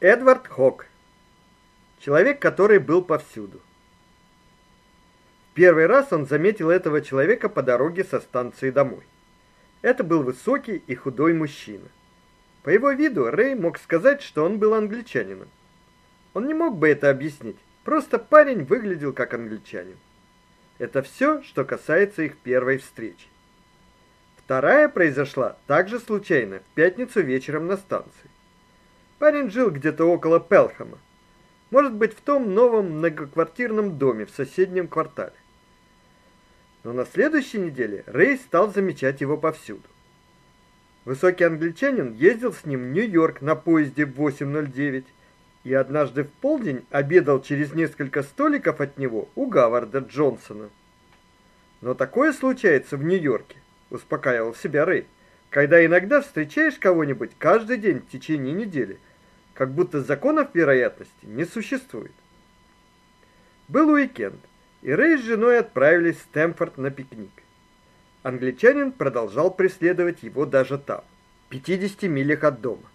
Эдвард Хок. Человек, который был повсюду. Первый раз он заметил этого человека по дороге со станции домой. Это был высокий и худой мужчина. По его виду Рэй мог сказать, что он был англичанином. Он не мог бы это объяснить. Просто парень выглядел как англичанин. Это все, что касается их первой встречи. Вторая произошла также случайно, в пятницу вечером на станции. Парень жил где-то около Пелхама. Может быть, в том новом многоквартирном доме в соседнем квартале. Но на следующей неделе Рэй стал замечать его повсюду. Высокий англичанин ездил с ним в Нью-Йорк на поезде 809 и однажды в полдень обедал через несколько столиков от него у Гаварда Джонсона. Но такое случается в Нью-Йорке, успокаивал себя Рэй, когда иногда встречаешь кого-нибудь каждый день в течение недели, как будто законов вероятности не существует. Был уикенд, и Рэй с женой отправились в Стэмфорд на пикник. Англичанин продолжал преследовать его даже там, в 50 милях от дома.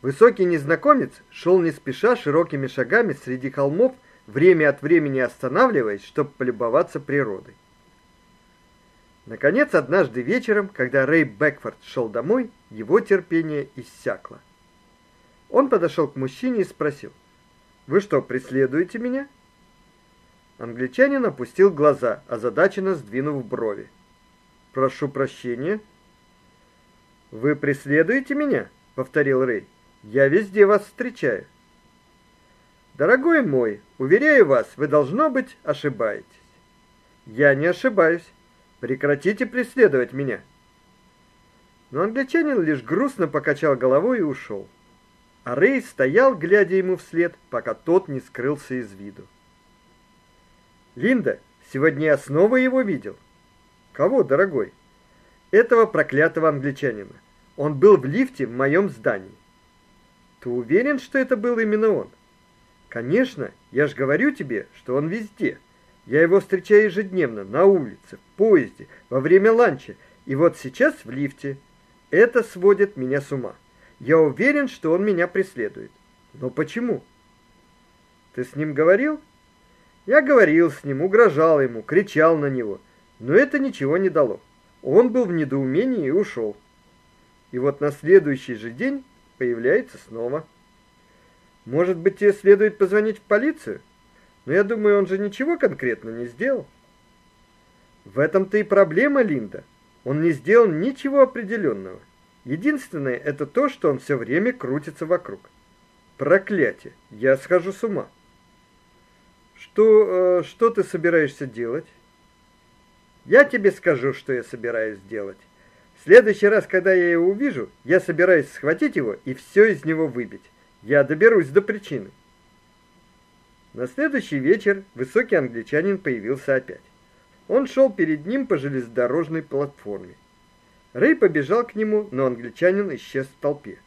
Высокий незнакомец шел не спеша широкими шагами среди холмов, время от времени останавливаясь, чтобы полюбоваться природой. Наконец, однажды вечером, когда Рэй Бэкфорд шел домой, его терпение иссякло. Он подошел к мужчине и спросил: "Вы что, преследуете меня?" Англичанин опустил глаза, озадаченно сдвинув брови. "Прошу прощения. Вы преследуете меня?" повторил Рэй. Я везде вас встречаю. Дорогой мой, уверяю вас, вы должно быть ошибаетесь. Я не ошибаюсь. Прекратите преследовать меня. Но англичанин лишь грустно покачал головой и ушел. А Рей стоял, глядя ему вслед, пока тот не скрылся из виду. Линда, сегодня я снова его видел. Кого, дорогой? Этого проклятого англичанина. Он был в лифте в моем здании. Ты уверен, что это был именно он? Конечно, я ж говорю тебе, что он везде. Я его встречаю ежедневно на улице, в поезде, во время ланча, и вот сейчас в лифте. Это сводит меня с ума. Я уверен, что он меня преследует. Но почему? Ты с ним говорил? Я говорил с ним, угрожал ему, кричал на него, но это ничего не дало. Он был в недоумении и ушел. И вот на следующий же день появляется снова. Может быть, тебе следует позвонить в полицию? Но я думаю, он же ничего конкретно не сделал. В этом-то и проблема, Линда. Он не сделал ничего определенного. Единственное это то, что он все время крутится вокруг. Проклятие. Я схожу с ума. Что э, что ты собираешься делать? Я тебе скажу, что я собираюсь делать. В следующий раз, когда я его увижу, я собираюсь схватить его и все из него выбить. Я доберусь до причины. На следующий вечер высокий англичанин появился опять. Он шел перед ним по железнодорожной платформе. Рэй побежал к нему, но англичанин исчез в толпе.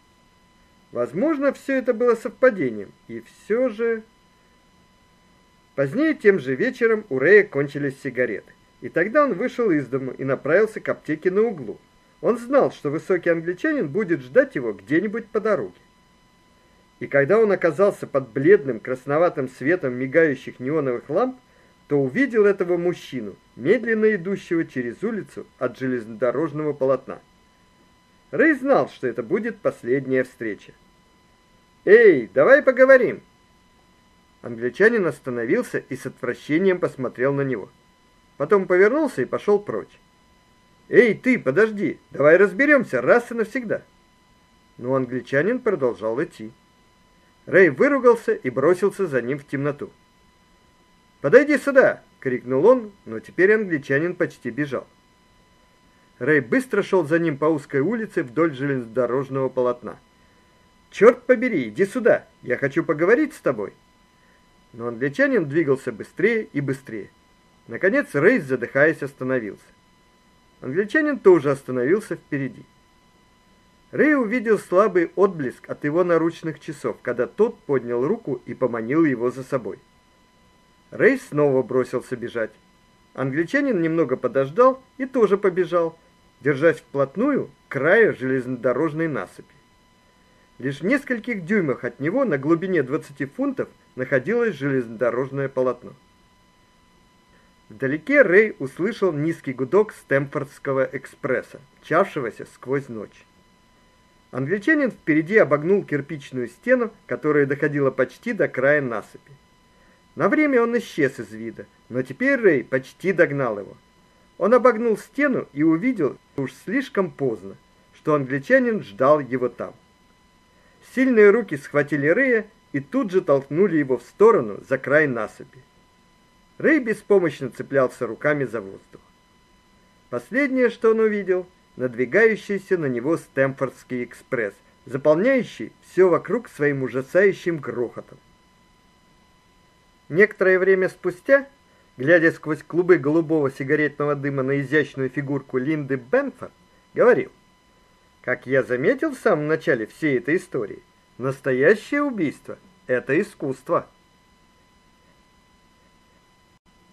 Возможно, все это было совпадением, и все же Позднее тем же вечером у Рэя кончились сигареты, и тогда он вышел из дома и направился к аптеке на углу. Он знал, что высокий англичанин будет ждать его где-нибудь по дороге. И когда он оказался под бледным красноватым светом мигающих неоновых ламп, то увидел этого мужчину, медленно идущего через улицу от железнодорожного полотна. Рэй знал, что это будет последняя встреча. "Эй, давай поговорим". Англичанин остановился и с отвращением посмотрел на него. Потом повернулся и пошел прочь. Эй, ты, подожди. Давай разберемся раз и навсегда. Но англичанин продолжал идти. Рэй выругался и бросился за ним в темноту. "Подойди сюда!" крикнул он, но теперь англичанин почти бежал. Рэй быстро шел за ним по узкой улице вдоль железнодорожного полотна. «Черт побери, иди сюда. Я хочу поговорить с тобой". Но англичанин двигался быстрее и быстрее. Наконец Рэй, задыхаясь, остановился. Англичанин тоже остановился впереди. Рэй увидел слабый отблеск от его наручных часов, когда тот поднял руку и поманил его за собой. Рэй снова бросился бежать. Англичанин немного подождал и тоже побежал, держась вплотную к краю железнодорожной насыпи. Лишь в нескольких дюймах от него на глубине 20 фунтов находилось железнодорожное полотно. Вдалеке Рэй услышал низкий гудок Стэмфордского экспресса, чавшегося сквозь ночь. Англичанин впереди обогнул кирпичную стену, которая доходила почти до края насыпи. На время он исчез из вида, но теперь Рэй почти догнал его. Он обогнул стену и увидел, уж слишком поздно, что англичанин ждал его там. Сильные руки схватили Рэя и тут же толкнули его в сторону за край насыпи. Рэй беспомощно цеплялся руками за воздух. Последнее, что он увидел, надвигающийся на него Стэмфордский экспресс, заполняющий все вокруг своим ужасающим грохотом. Некоторое время спустя, глядя сквозь клубы голубого сигаретного дыма на изящную фигурку Линды Бенфорд, говорил: "Как я заметил в самом начале всей этой истории, настоящее убийство это искусство".